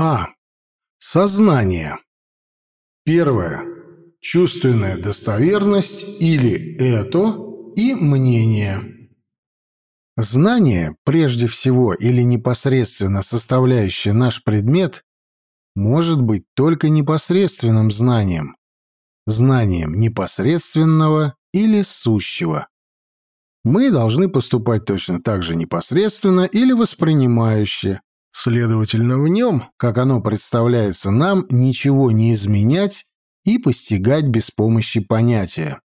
А. Сознание. Первое. Чувственная достоверность или «это» и мнение. Знание, прежде всего или непосредственно составляющее наш предмет, может быть только непосредственным знанием, знанием непосредственного или сущего. Мы должны поступать точно так же непосредственно или воспринимающе, следовательно, в нем, как оно представляется нам, ничего не изменять и постигать без помощи понятия.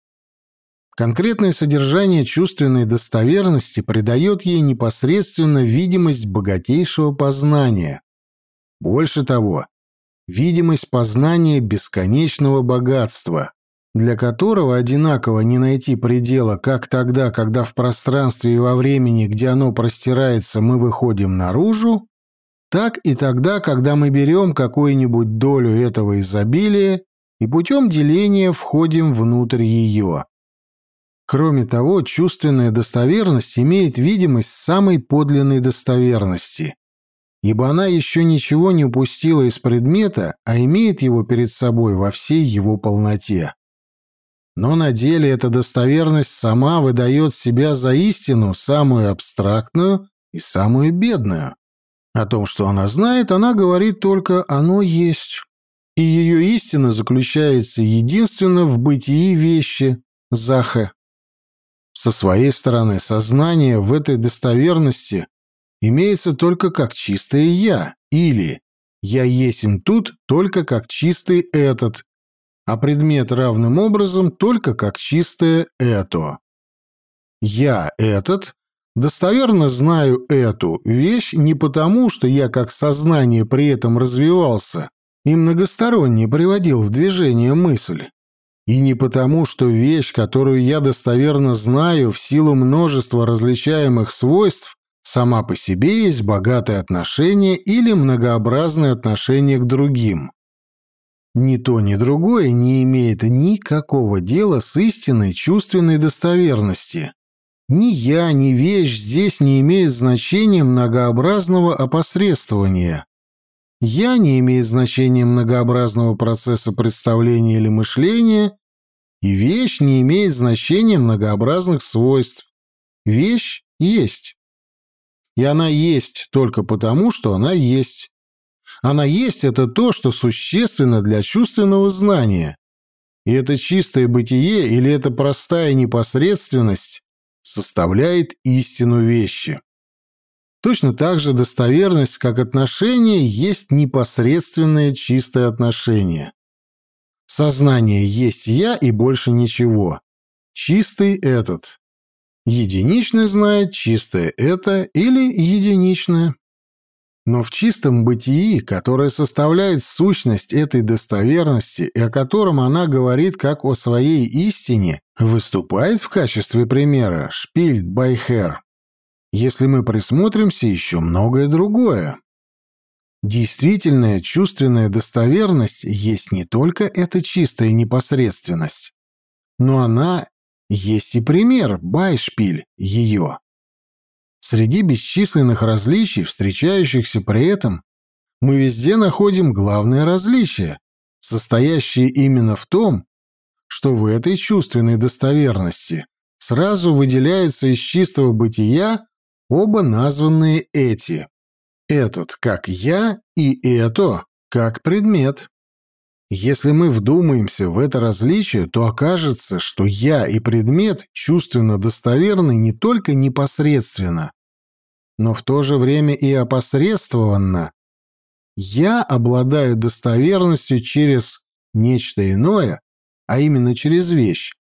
Конкретное содержание чувственной достоверности придает ей непосредственно видимость богатейшего познания. Больше того, видимость познания бесконечного богатства, для которого одинаково не найти предела как тогда, когда в пространстве и во времени, где оно простирается, мы выходим наружу, так и тогда, когда мы берем какую-нибудь долю этого изобилия и путем деления входим внутрь ее. Кроме того, чувственная достоверность имеет видимость самой подлинной достоверности, ибо она еще ничего не упустила из предмета, а имеет его перед собой во всей его полноте. Но на деле эта достоверность сама выдает себя за истину, самую абстрактную и самую бедную. О том, что она знает, она говорит только «оно есть». И ее истина заключается единственно в бытии вещи, захе. Со своей стороны, сознание в этой достоверности имеется только как чистое «я» или «я есмь тут только как чистый этот», а предмет равным образом только как чистое «это». «Я этот» достоверно знаю эту вещь не потому, что я как сознание при этом развивался и многосторонне приводил в движение мысль, и не потому, что вещь, которую я достоверно знаю в силу множества различаемых свойств, сама по себе есть богатое отношение или многообразное отношение к другим. Ни то, ни другое не имеет никакого дела с истинной чувственной достоверности. Ни я, ни вещь здесь не имеют значения многообразного опосредствования. Я не имеет значения многообразного процесса представления или мышления, и вещь не имеет значения многообразных свойств. Вещь есть. И она есть только потому, что она есть. Она есть — это то, что существенно для чувственного знания. И это чистое бытие или эта простая непосредственность составляет истину вещи. Точно так же достоверность как отношение есть непосредственное чистое отношение. Сознание есть я и больше ничего. Чистый этот. Единичный знает чистое это или единичное. Но в чистом бытии, которое составляет сущность этой достоверности и о котором она говорит как о своей истине, выступает в качестве примера Шпильд Байхер. Если мы присмотримся, еще многое другое. Действительная чувственная достоверность есть не только эта чистая непосредственность, но она есть и пример, байшпиль, ее. Среди бесчисленных различий, встречающихся при этом, мы везде находим главное различие, состоящее именно в том, что в этой чувственной достоверности сразу выделяются из чистого бытия оба названные эти. Этот как «я» и «это» как предмет. Если мы вдумаемся в это различие, то окажется, что «я» и предмет чувственно достоверны не только непосредственно, но в то же время и опосредствованно. «Я» обладаю достоверностью через нечто иное, а именно через вещь.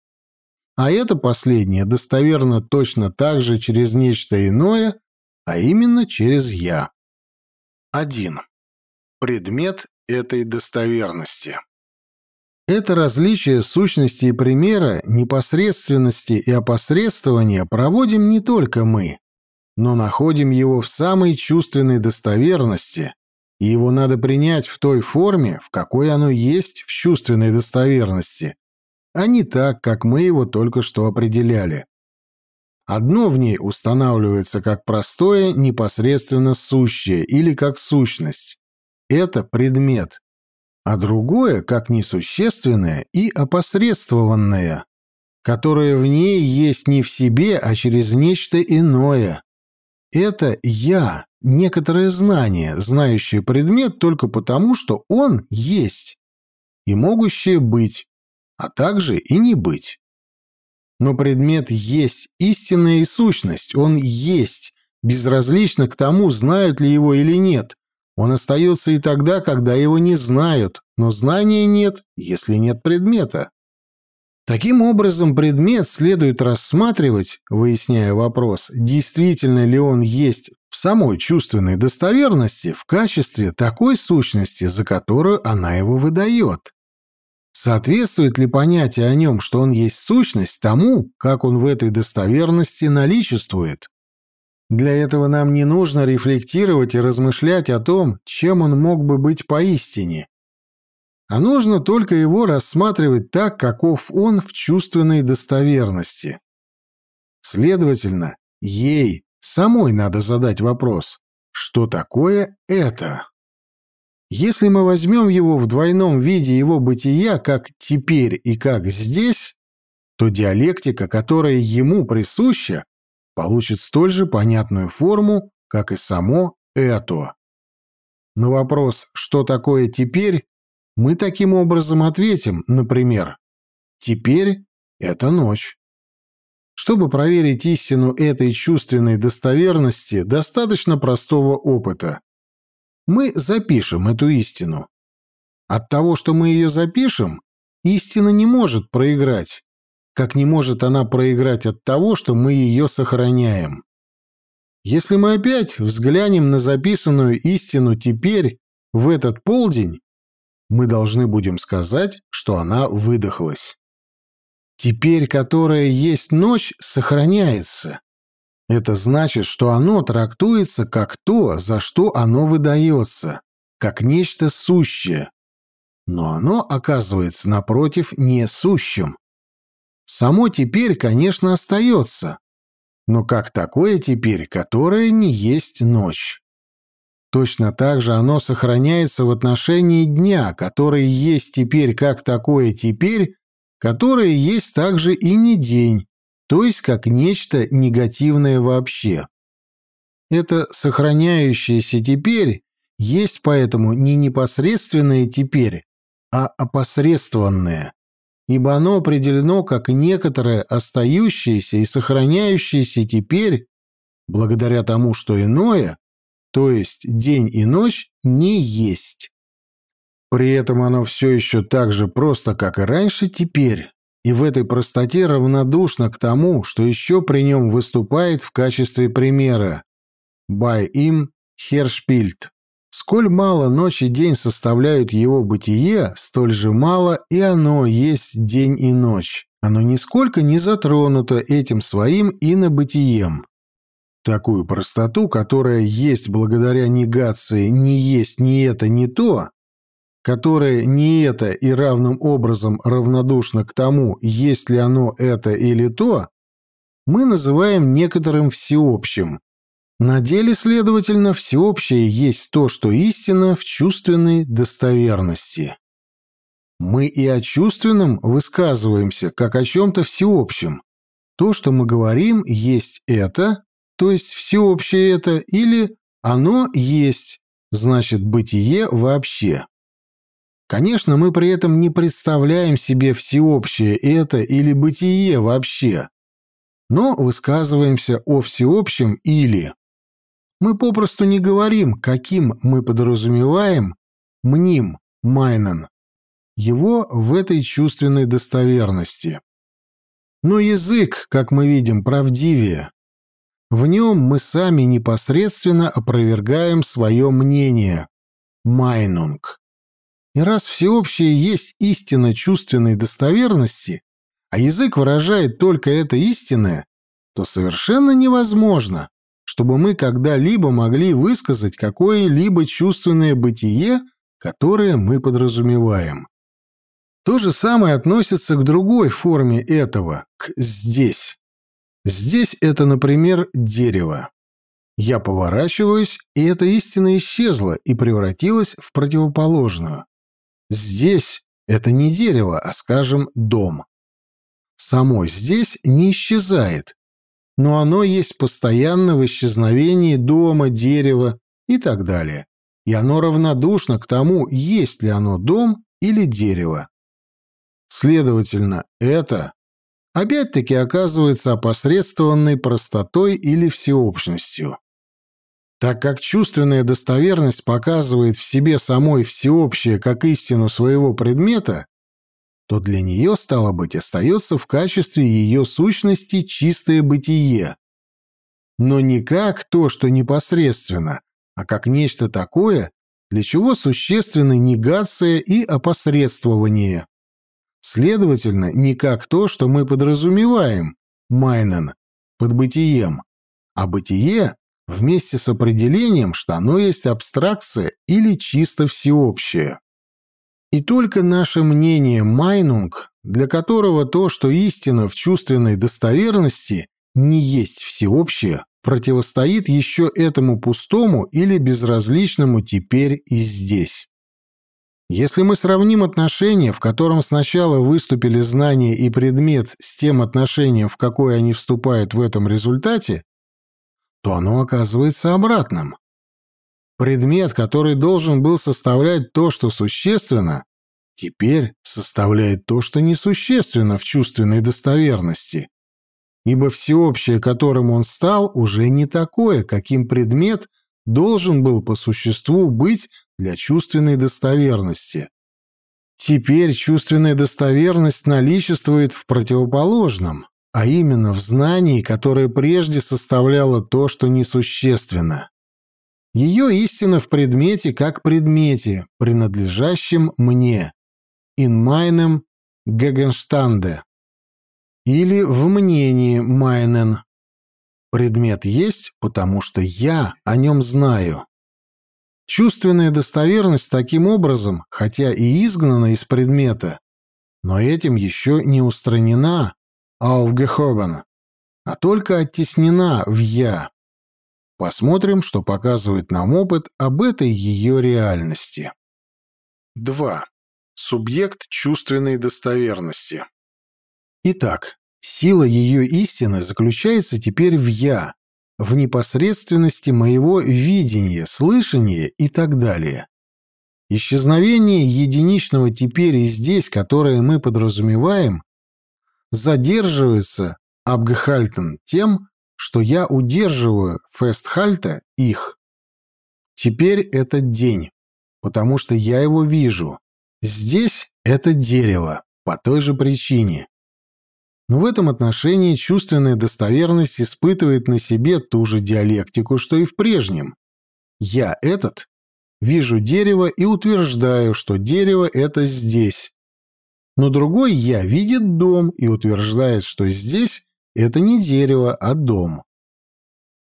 А это последнее достоверно точно так же через нечто иное, а именно через «я». 1. Предмет этой достоверности. Это различие сущности и примера, непосредственности и опосредствования проводим не только мы, но находим его в самой чувственной достоверности, и его надо принять в той форме, в какой оно есть в чувственной достоверности, а не так, как мы его только что определяли. Одно в ней устанавливается как простое, непосредственно сущее или как сущность, это предмет, а другое как несущественное и опосредствованное, которое в ней есть не в себе, а через нечто иное. Это «я», некоторое знание, знающее предмет только потому, что он есть, и могущее быть, а также и не быть. Но предмет есть истинная и сущность, он есть, безразлично к тому, знают ли его или нет. Он остается и тогда, когда его не знают, но знания нет, если нет предмета. Таким образом, предмет следует рассматривать, выясняя вопрос, действительно ли он есть в самой чувственной достоверности в качестве такой сущности, за которую она его выдает. Соответствует ли понятие о нем, что он есть сущность, тому, как он в этой достоверности наличествует? Для этого нам не нужно рефлектировать и размышлять о том, чем он мог бы быть поистине, а нужно только его рассматривать так, каков он в чувственной достоверности. Следовательно, ей самой надо задать вопрос, что такое это? Если мы возьмем его в двойном виде его бытия, как теперь и как здесь, то диалектика, которая ему присуща, получит столь же понятную форму, как и само это. На вопрос «что такое теперь?» Мы таким образом ответим, например, «теперь это ночь». Чтобы проверить истину этой чувственной достоверности, достаточно простого опыта. Мы запишем эту истину. От того, что мы ее запишем, истина не может проиграть, как не может она проиграть от того, что мы ее сохраняем. Если мы опять взглянем на записанную истину теперь, в этот полдень, мы должны будем сказать, что она выдохлась. Теперь, которая есть ночь, сохраняется. Это значит, что оно трактуется как то, за что оно выдается, как нечто сущее. Но оно оказывается, напротив, не сущим. Само теперь, конечно, остается, но как такое теперь, которое не есть ночь. Точно так же оно сохраняется в отношении дня, который есть теперь как такое теперь, которое есть также и не день, то есть как нечто негативное вообще. Это сохраняющееся теперь есть поэтому не непосредственное теперь, а опосредствованное, ибо оно определено как некоторое остающееся и сохраняющееся теперь, благодаря тому, что иное, то есть день и ночь, не есть. При этом оно все еще так же просто, как и раньше теперь, и в этой простоте равнодушно к тому, что еще при нем выступает в качестве примера. By им Хершпильд. Сколь мало ночь и день составляют его бытие, столь же мало и оно есть день и ночь. Оно нисколько не затронуто этим своим инобытием. Такую простоту, которая есть благодаря негации «не есть ни это, ни то», которая не это и равным образом равнодушна к тому, есть ли оно это или то, мы называем некоторым всеобщим. На деле, следовательно, всеобщее есть то, что истина в чувственной достоверности. Мы и о чувственном высказываемся, как о чем-то всеобщем. То, что мы говорим, есть это, то есть всеобщее это, или оно есть, значит бытие вообще. Конечно, мы при этом не представляем себе всеобщее это или бытие вообще, но высказываемся о всеобщем или. Мы попросту не говорим, каким мы подразумеваем мним Майнен, его в этой чувственной достоверности. Но язык, как мы видим, правдивее, в нем мы сами непосредственно опровергаем свое мнение. Майнунг. И раз всеобщее есть истина чувственной достоверности, а язык выражает только это истинное, то совершенно невозможно, чтобы мы когда-либо могли высказать какое-либо чувственное бытие, которое мы подразумеваем. То же самое относится к другой форме этого, к «здесь». Здесь это, например, дерево. Я поворачиваюсь, и эта истина исчезла и превратилась в противоположную. Здесь это не дерево, а, скажем, дом. Само здесь не исчезает, но оно есть постоянно в исчезновении дома, дерева и так далее. И оно равнодушно к тому, есть ли оно дом или дерево. Следовательно, это опять-таки оказывается опосредствованной простотой или всеобщностью. Так как чувственная достоверность показывает в себе самой всеобщее как истину своего предмета, то для нее, стало быть, остается в качестве ее сущности чистое бытие. Но не как то, что непосредственно, а как нечто такое, для чего существенны негация и опосредствование. Следовательно, не как то, что мы подразумеваем, Майнен, под бытием, а бытие вместе с определением, что оно есть абстракция или чисто всеобщее. И только наше мнение Майнунг, для которого то, что истина в чувственной достоверности не есть всеобщее, противостоит еще этому пустому или безразличному теперь и здесь. Если мы сравним отношение, в котором сначала выступили знания и предмет, с тем отношением, в какое они вступают в этом результате, то оно оказывается обратным. Предмет, который должен был составлять то, что существенно, теперь составляет то, что несущественно в чувственной достоверности, ибо всеобщее, которым он стал, уже не такое, каким предмет должен был по существу быть для чувственной достоверности. Теперь чувственная достоверность наличествует в противоположном, а именно в знании, которое прежде составляло то, что несущественно. Ее истина в предмете как предмете, принадлежащем мне, in meinem Gegenstande, или в мнении Майнен. Предмет есть, потому что я о нем знаю. Чувственная достоверность таким образом, хотя и изгнана из предмета, но этим еще не устранена, aufgehoben, а только оттеснена в «я». Посмотрим, что показывает нам опыт об этой ее реальности. 2. Субъект чувственной достоверности. Итак, сила ее истины заключается теперь в «я», в непосредственности моего видения, слышания и так далее. Исчезновение единичного теперь и здесь, которое мы подразумеваем, задерживается Абгехальтен тем, что я удерживаю Фестхальта их. Теперь это день, потому что я его вижу. Здесь это дерево, по той же причине. Но в этом отношении чувственная достоверность испытывает на себе ту же диалектику, что и в прежнем. Я этот вижу дерево и утверждаю, что дерево это здесь. Но другой я видит дом и утверждает, что здесь это не дерево, а дом.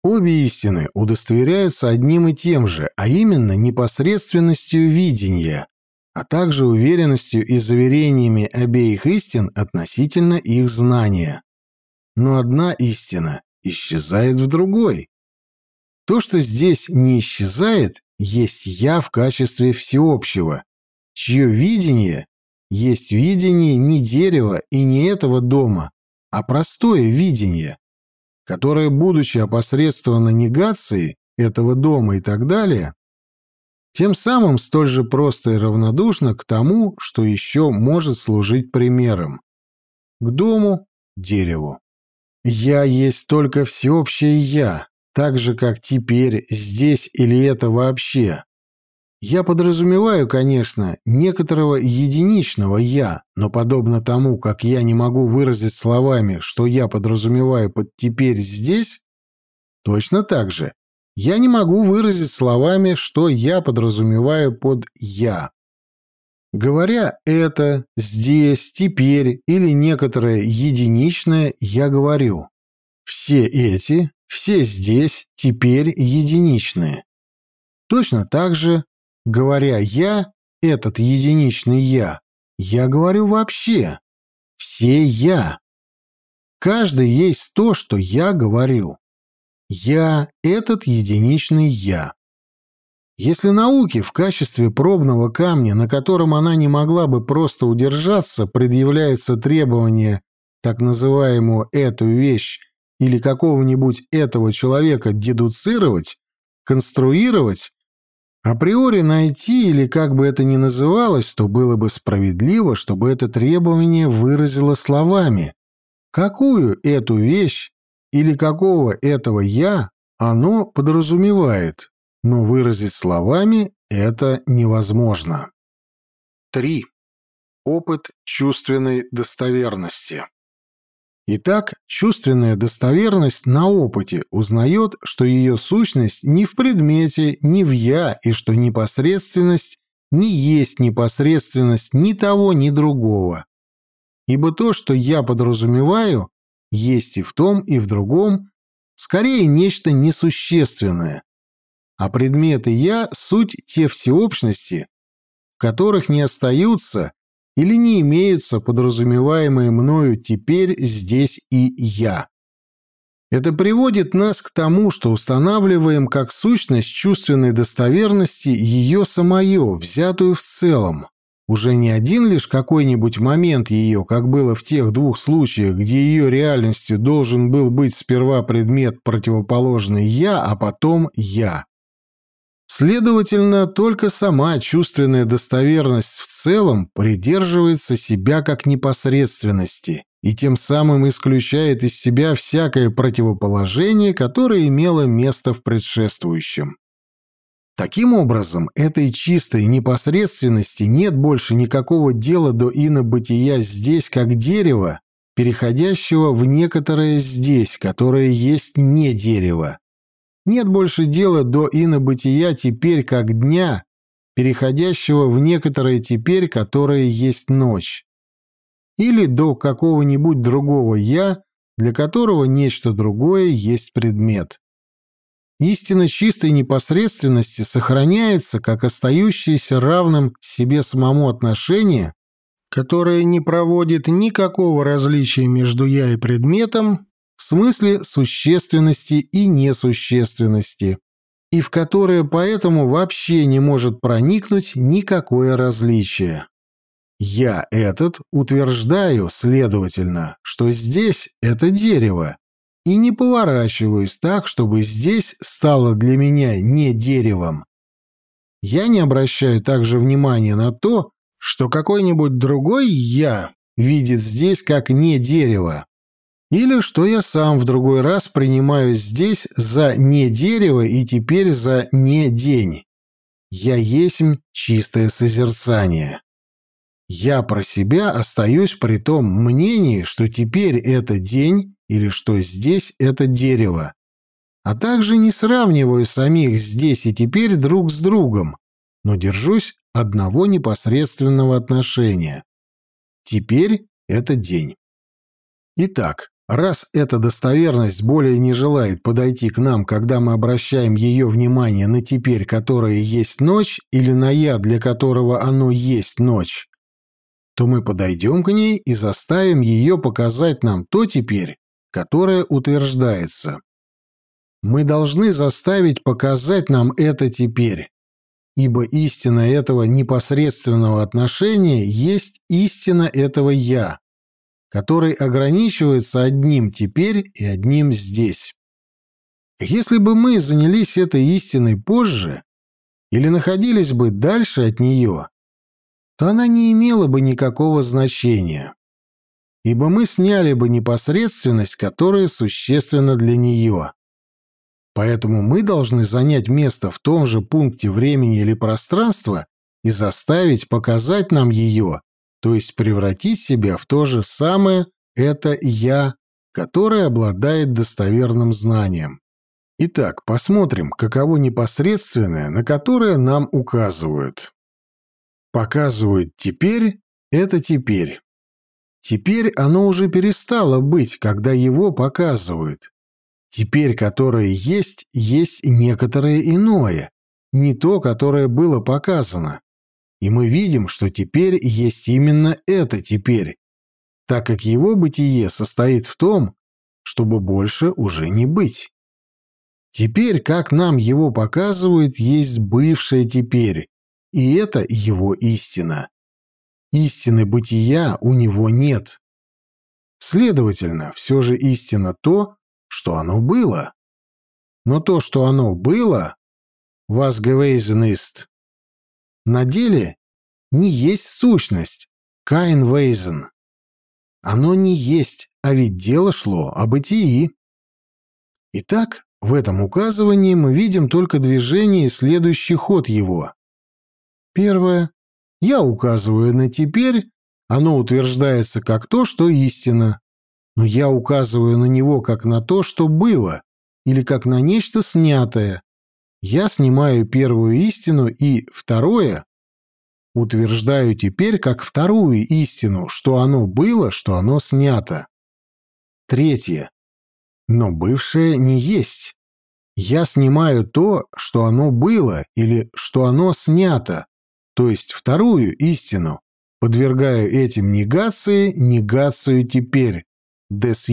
Обе истины удостоверяются одним и тем же, а именно непосредственностью видения, а также уверенностью и заверениями обеих истин относительно их знания. Но одна истина исчезает в другой. То, что здесь не исчезает, есть «я» в качестве всеобщего, чье видение есть видение не дерева и не этого дома, а простое видение, которое, будучи опосредствованно негацией этого дома и так далее, тем самым столь же просто и равнодушно к тому, что еще может служить примером. К дому, дереву. «Я есть только всеобщее «я», так же, как теперь, здесь или это вообще. Я подразумеваю, конечно, некоторого единичного «я», но подобно тому, как я не могу выразить словами, что я подразумеваю под «теперь здесь», точно так же я не могу выразить словами, что я подразумеваю под «я». Говоря это, здесь, теперь или некоторое единичное, я говорю. Все эти, все здесь, теперь единичные. Точно так же, говоря «я», этот единичный «я», я говорю вообще. Все «я». Каждый есть то, что я говорю. Я — этот единичный «я». Если науке в качестве пробного камня, на котором она не могла бы просто удержаться, предъявляется требование так называемую «эту вещь» или какого-нибудь этого человека дедуцировать, конструировать, априори найти или как бы это ни называлось, то было бы справедливо, чтобы это требование выразило словами. Какую эту вещь или какого этого «я» оно подразумевает, но выразить словами это невозможно. 3. Опыт чувственной достоверности. Итак, чувственная достоверность на опыте узнает, что ее сущность не в предмете, не в «я», и что непосредственность не есть непосредственность ни того, ни другого. Ибо то, что я подразумеваю, есть и в том, и в другом, скорее нечто несущественное. А предметы «я» — суть те всеобщности, в которых не остаются или не имеются подразумеваемые мною теперь, здесь и я. Это приводит нас к тому, что устанавливаем как сущность чувственной достоверности ее самое, взятую в целом. Уже не один лишь какой-нибудь момент ее, как было в тех двух случаях, где ее реальностью должен был быть сперва предмет противоположный «я», а потом «я». Следовательно, только сама чувственная достоверность в целом придерживается себя как непосредственности и тем самым исключает из себя всякое противоположение, которое имело место в предшествующем. Таким образом, этой чистой непосредственности нет больше никакого дела до инобытия здесь как дерева, переходящего в некоторое здесь, которое есть не дерево. Нет больше дела до инобытия теперь как дня, переходящего в некоторое теперь, которое есть ночь. Или до какого-нибудь другого «я», для которого нечто другое есть предмет. Истина чистой непосредственности сохраняется как остающееся равным себе самому отношение, которое не проводит никакого различия между «я» и предметом, в смысле существенности и несущественности, и в которое поэтому вообще не может проникнуть никакое различие. Я этот утверждаю, следовательно, что здесь это дерево, и не поворачиваюсь так, чтобы здесь стало для меня не деревом. Я не обращаю также внимания на то, что какой-нибудь другой «я» видит здесь как не дерево, или что я сам в другой раз принимаю здесь за не дерево и теперь за не день. Я есть чистое созерцание. Я про себя остаюсь при том мнении, что теперь это день или что здесь это дерево, а также не сравниваю самих здесь и теперь друг с другом, но держусь одного непосредственного отношения. Теперь это день. Итак, Раз эта достоверность более не желает подойти к нам, когда мы обращаем ее внимание на теперь, которая есть ночь, или на я, для которого оно есть ночь, то мы подойдем к ней и заставим ее показать нам то теперь, которое утверждается. Мы должны заставить показать нам это теперь, ибо истина этого непосредственного отношения есть истина этого «я», который ограничивается одним теперь и одним здесь. Если бы мы занялись этой истиной позже или находились бы дальше от нее, то она не имела бы никакого значения, ибо мы сняли бы непосредственность, которая существенна для нее. Поэтому мы должны занять место в том же пункте времени или пространства и заставить показать нам ее то есть превратить себя в то же самое это «я», которое обладает достоверным знанием. Итак, посмотрим, каково непосредственное, на которое нам указывают. Показывают теперь – это теперь. Теперь оно уже перестало быть, когда его показывают. Теперь, которое есть, есть некоторое иное, не то, которое было показано. И мы видим, что теперь есть именно это теперь, так как его бытие состоит в том, чтобы больше уже не быть. Теперь, как нам его показывают, есть бывшее теперь, и это его истина. Истины бытия у него нет. Следовательно, все же истина то, что оно было. Но то, что оно было, was gewesen на деле не есть сущность, kein Wesen. Оно не есть, а ведь дело шло о бытии. Итак, в этом указывании мы видим только движение и следующий ход его. Первое. Я указываю на «теперь», оно утверждается как то, что истина, но я указываю на него как на то, что было, или как на нечто снятое. Я снимаю первую истину и второе утверждаю теперь как вторую истину, что оно было, что оно снято. Третье. Но бывшее не есть. Я снимаю то, что оно было или что оно снято, то есть вторую истину, подвергаю этим негации, негацию теперь, des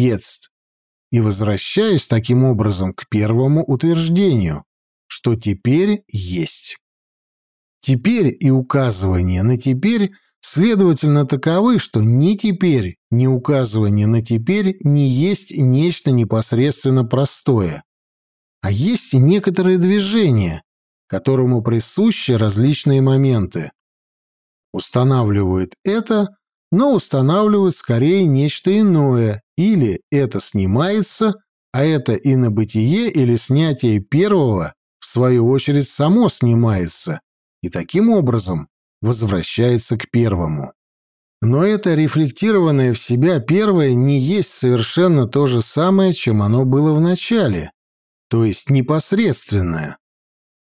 и возвращаюсь таким образом к первому утверждению, что теперь есть. Теперь и указывание на теперь следовательно таковы, что ни теперь, ни указывание на теперь не есть нечто непосредственно простое, а есть некоторое движение, которому присущи различные моменты. Устанавливают это, но устанавливают скорее нечто иное, или это снимается, а это инобытие или снятие первого, в свою очередь, само снимается, и таким образом возвращается к первому. Но это рефлектированное в себя первое не есть совершенно то же самое, чем оно было в начале, то есть непосредственное,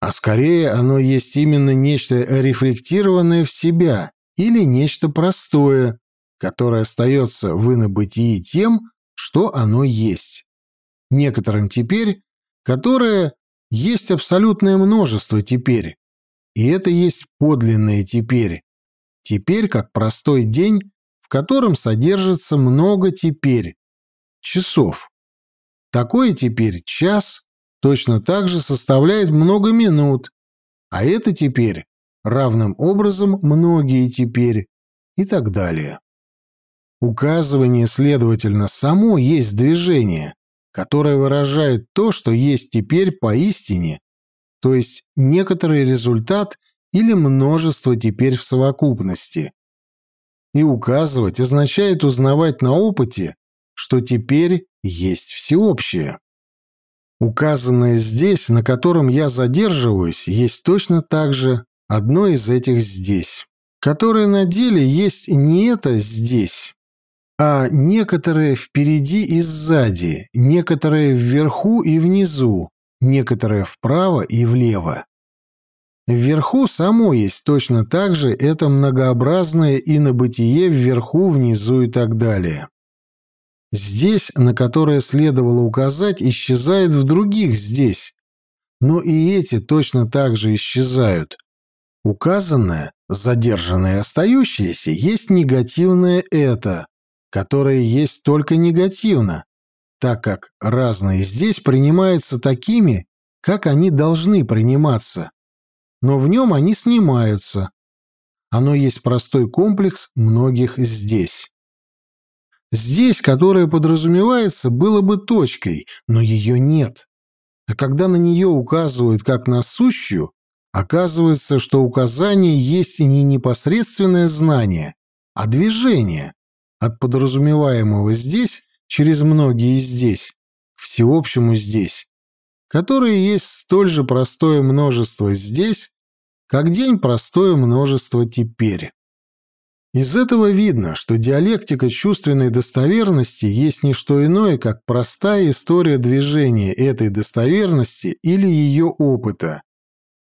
а скорее оно есть именно нечто рефлектированное в себя или нечто простое, которое остается в инобытии тем, что оно есть. Некоторым теперь, которое есть абсолютное множество теперь, и это есть подлинное теперь. Теперь как простой день, в котором содержится много теперь. Часов. Такое теперь час точно так же составляет много минут, а это теперь равным образом многие теперь и так далее. Указывание, следовательно, само есть движение, которое выражает то, что есть теперь поистине, то есть некоторый результат или множество теперь в совокупности. И указывать означает узнавать на опыте, что теперь есть всеобщее. Указанное здесь, на котором я задерживаюсь, есть точно так же одно из этих здесь, которое на деле есть не это здесь, а некоторые впереди и сзади, некоторые вверху и внизу, некоторые вправо и влево. Вверху само есть точно так же это многообразное и на бытие вверху, внизу и так далее. Здесь, на которое следовало указать, исчезает в других здесь. Но и эти точно так же исчезают. Указанное, задержанное остающееся, есть негативное «это», которое есть только негативно, так как разные здесь принимаются такими, как они должны приниматься, но в нем они снимаются. Оно есть простой комплекс многих здесь. Здесь, которое подразумевается, было бы точкой, но ее нет. А когда на нее указывают как на сущую, оказывается, что указание есть и не непосредственное знание, а движение от подразумеваемого здесь через многие здесь, всеобщему здесь, которое есть столь же простое множество здесь, как день простое множество теперь. Из этого видно, что диалектика чувственной достоверности есть не что иное, как простая история движения этой достоверности или ее опыта,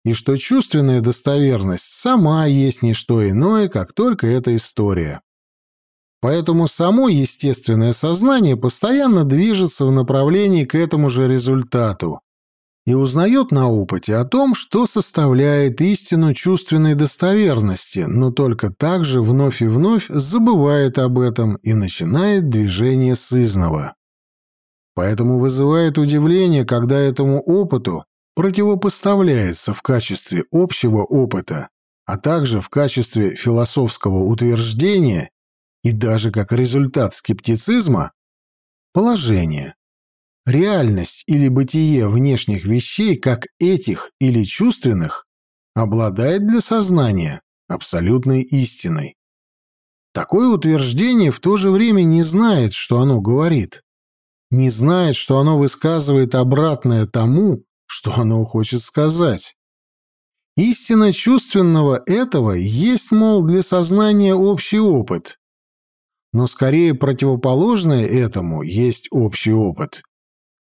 и что чувственная достоверность сама есть не что иное, как только эта история. Поэтому само естественное сознание постоянно движется в направлении к этому же результату и узнает на опыте о том, что составляет истину чувственной достоверности, но только также вновь и вновь забывает об этом и начинает движение сызного. Поэтому вызывает удивление, когда этому опыту противопоставляется в качестве общего опыта, а также в качестве философского утверждения и даже как результат скептицизма положение. Реальность или бытие внешних вещей, как этих или чувственных, обладает для сознания абсолютной истиной. Такое утверждение в то же время не знает, что оно говорит, не знает, что оно высказывает обратное тому, что оно хочет сказать. Истина чувственного этого есть, мол, для сознания общий опыт, но скорее противоположное этому есть общий опыт.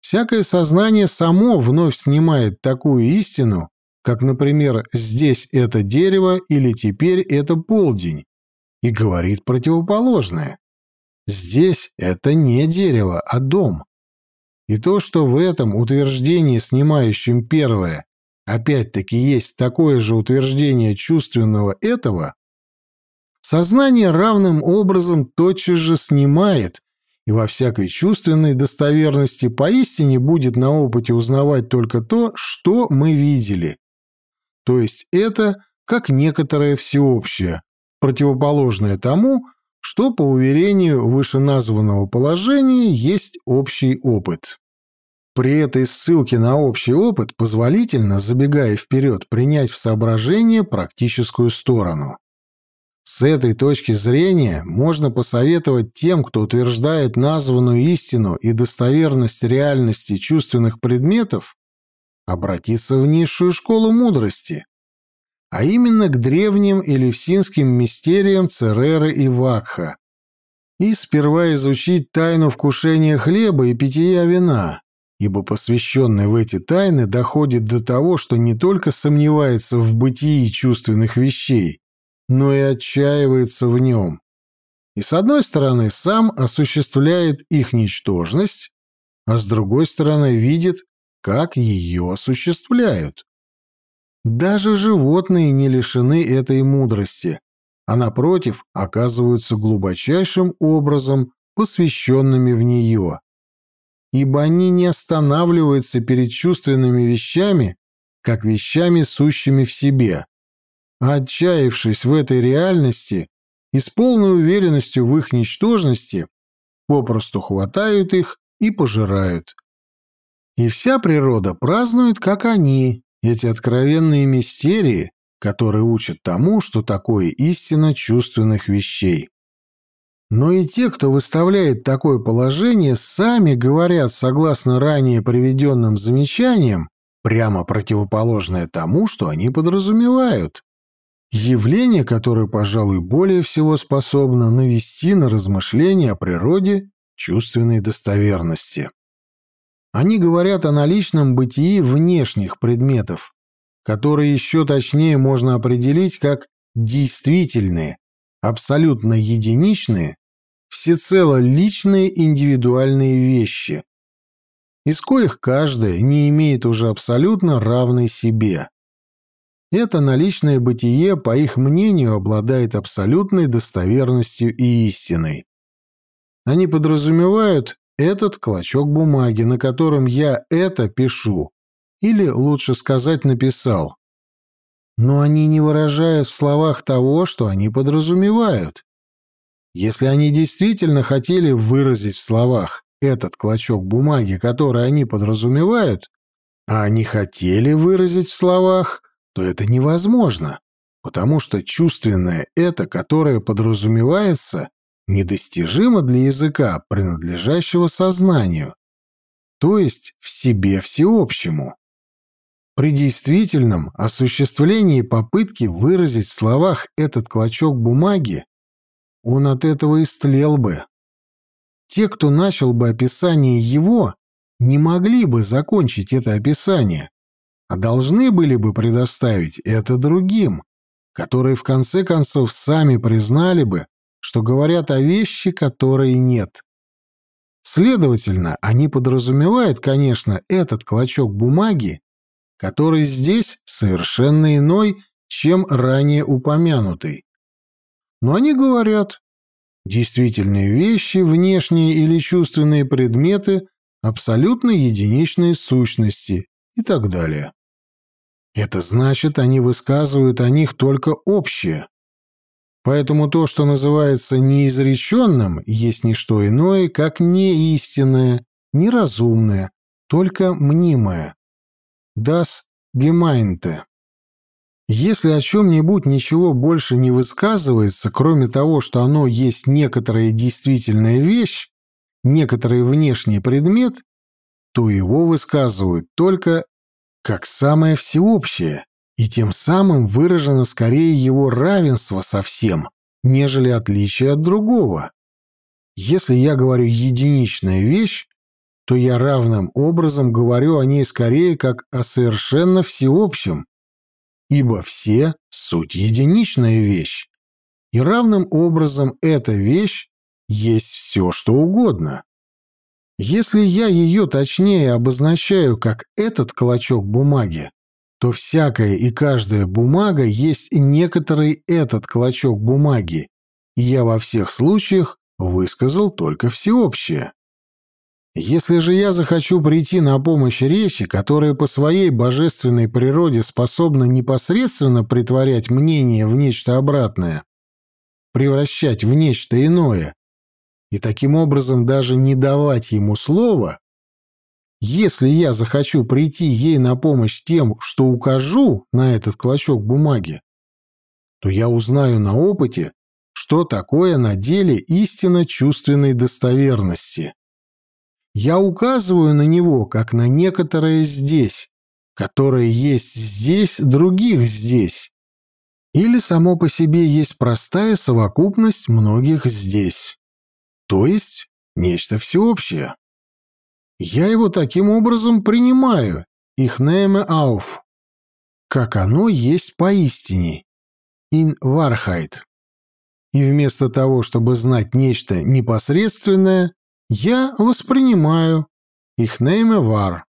Всякое сознание само вновь снимает такую истину, как, например, «здесь это дерево» или «теперь это полдень», и говорит противоположное. Здесь это не дерево, а дом. И то, что в этом утверждении, снимающем первое, опять-таки есть такое же утверждение чувственного этого, сознание равным образом тотчас же снимает и во всякой чувственной достоверности поистине будет на опыте узнавать только то, что мы видели. То есть это как некоторое всеобщее, противоположное тому, что, по уверению вышеназванного положения, есть общий опыт. При этой ссылке на общий опыт позволительно, забегая вперед, принять в соображение практическую сторону. С этой точки зрения можно посоветовать тем, кто утверждает названную истину и достоверность реальности чувственных предметов, обратиться в низшую школу мудрости, а именно к древним элевсинским мистериям Цереры и Вакха, и сперва изучить тайну вкушения хлеба и питья вина, ибо посвященный в эти тайны доходит до того, что не только сомневается в бытии чувственных вещей, но и отчаивается в нем. И с одной стороны сам осуществляет их ничтожность, а с другой стороны видит, как ее осуществляют. Даже животные не лишены этой мудрости, а напротив оказываются глубочайшим образом посвященными в нее. Ибо они не останавливаются перед чувственными вещами, как вещами, сущими в себе, отчаявшись в этой реальности и с полной уверенностью в их ничтожности, попросту хватают их и пожирают. И вся природа празднует, как они, эти откровенные мистерии, которые учат тому, что такое истина чувственных вещей. Но и те, кто выставляет такое положение, сами говорят, согласно ранее приведенным замечаниям, прямо противоположное тому, что они подразумевают. Явление, которое, пожалуй, более всего способно навести на размышления о природе чувственной достоверности. Они говорят о наличном бытии внешних предметов, которые еще точнее можно определить как действительные, абсолютно единичные, всецело личные индивидуальные вещи, из коих каждая не имеет уже абсолютно равной себе. Это наличное бытие, по их мнению, обладает абсолютной достоверностью и истиной. Они подразумевают этот клочок бумаги, на котором я это пишу, или, лучше сказать, написал. Но они не выражают в словах того, что они подразумевают. Если они действительно хотели выразить в словах этот клочок бумаги, который они подразумевают, а они хотели выразить в словах, то это невозможно, потому что чувственное «это», которое подразумевается, недостижимо для языка, принадлежащего сознанию, то есть в себе всеобщему. При действительном осуществлении попытки выразить в словах этот клочок бумаги, он от этого истлел бы. Те, кто начал бы описание его, не могли бы закончить это описание, а должны были бы предоставить это другим, которые в конце концов сами признали бы, что говорят о вещи, которой нет. Следовательно, они подразумевают, конечно, этот клочок бумаги, который здесь совершенно иной, чем ранее упомянутый. Но они говорят, действительные вещи, внешние или чувственные предметы абсолютно единичные сущности и так далее. Это значит, они высказывают о них только общее. Поэтому то, что называется неизреченным, есть не что иное, как неистинное, неразумное, только мнимое. Das Gemeinte. Если о чем-нибудь ничего больше не высказывается, кроме того, что оно есть некоторая действительная вещь, некоторый внешний предмет, то его высказывают только как самое всеобщее, и тем самым выражено скорее его равенство со всем, нежели отличие от другого. Если я говорю «единичная вещь», то я равным образом говорю о ней скорее как о совершенно всеобщем, ибо все — суть единичная вещь, и равным образом эта вещь есть все, что угодно. Если я ее точнее обозначаю как этот клочок бумаги, то всякая и каждая бумага есть некоторый этот клочок бумаги, и я во всех случаях высказал только всеобщее. Если же я захочу прийти на помощь речи, которая по своей божественной природе способна непосредственно притворять мнение в нечто обратное, превращать в нечто иное, и таким образом даже не давать ему слова, если я захочу прийти ей на помощь тем, что укажу на этот клочок бумаги, то я узнаю на опыте, что такое на деле истина чувственной достоверности я указываю на него, как на некоторое здесь, которое есть здесь, других здесь. Или само по себе есть простая совокупность многих здесь. То есть нечто всеобщее. Я его таким образом принимаю, их nehme auf, как оно есть поистине, in Wahrheit. И вместо того, чтобы знать нечто непосредственное, я воспринимаю их нейме вар.